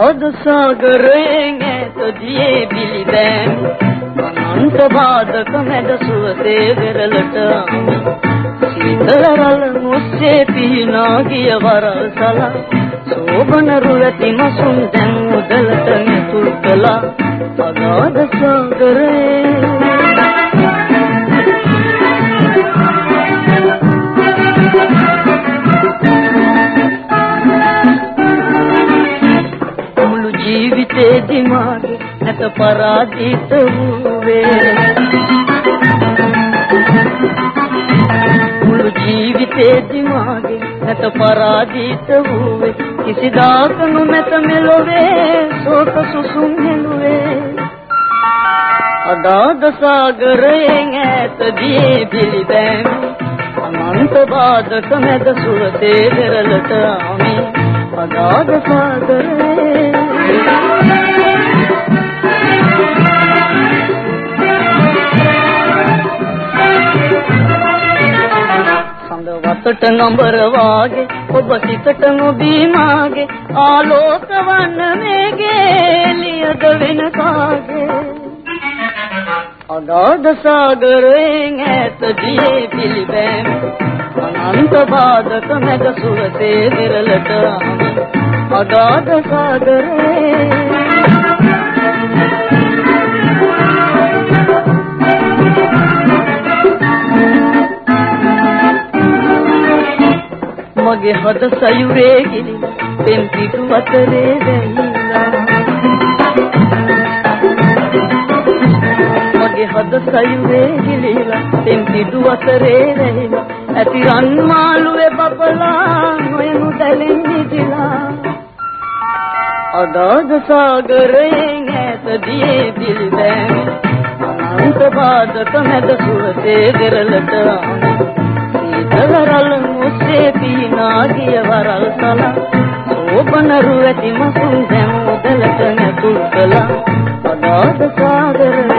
සාගරයෙන් ඈතදී පිළිදැන් අනන්ත බාධක මැද සුවසේ වෙරළට සීතලරල මුස්සේ පිහිනා ගිය වරල් සලා සෝබන රුවති මසුන් දැන් උදලට නැතුල් කළා අගාධ සාගරේ ජීවිතේ මාගේ නැත පරාජිත වූවේ. මුළු ජීවිතේ මාගේ නැත පරාජිත වූවේ. කිසිදාක නොමැත මෙලොවේ සෝක සුසුම් හෙළුවේ. අදාද සාගරයෙන් ඈතදී පිළිබැන් අනන්ත බාධක මැද සුරතේ පෙරලට ආමි අදාද සාගරේ වතට නඹර වාගේ ඔබ සිතට නොබී මාගේ ආලෝක වන්න මේගේ ලියද වෙන කාගේ අගාධ සාගරයෙන් ඈත දියේ පිළිබෑම අනන්ත බාධක මැද සුවසේ විරලට අගාධ සාගරේ මගේ හද සයුරේ ගිලි පෙම් පිටු අතරේ වැහිලා මගේ හද සයුරේ ගිලිලා පෙම් පිටු අතරේ වැහිලා ඇති රන් මාළුවේ බබලා නොයනු දැලෙන් නිදිලා අදාද සාගරයෙන් ඈතදී පිළිබෑමි අනන්ත බාධක මැද සුවසේ දෙරළට සීතල රළ මුස්සේ පීනා ගිය වරල් සලා සෝබනරු ඇති මසුන් දැන් උදලට නැතුල් කළා අදාද සාගරේ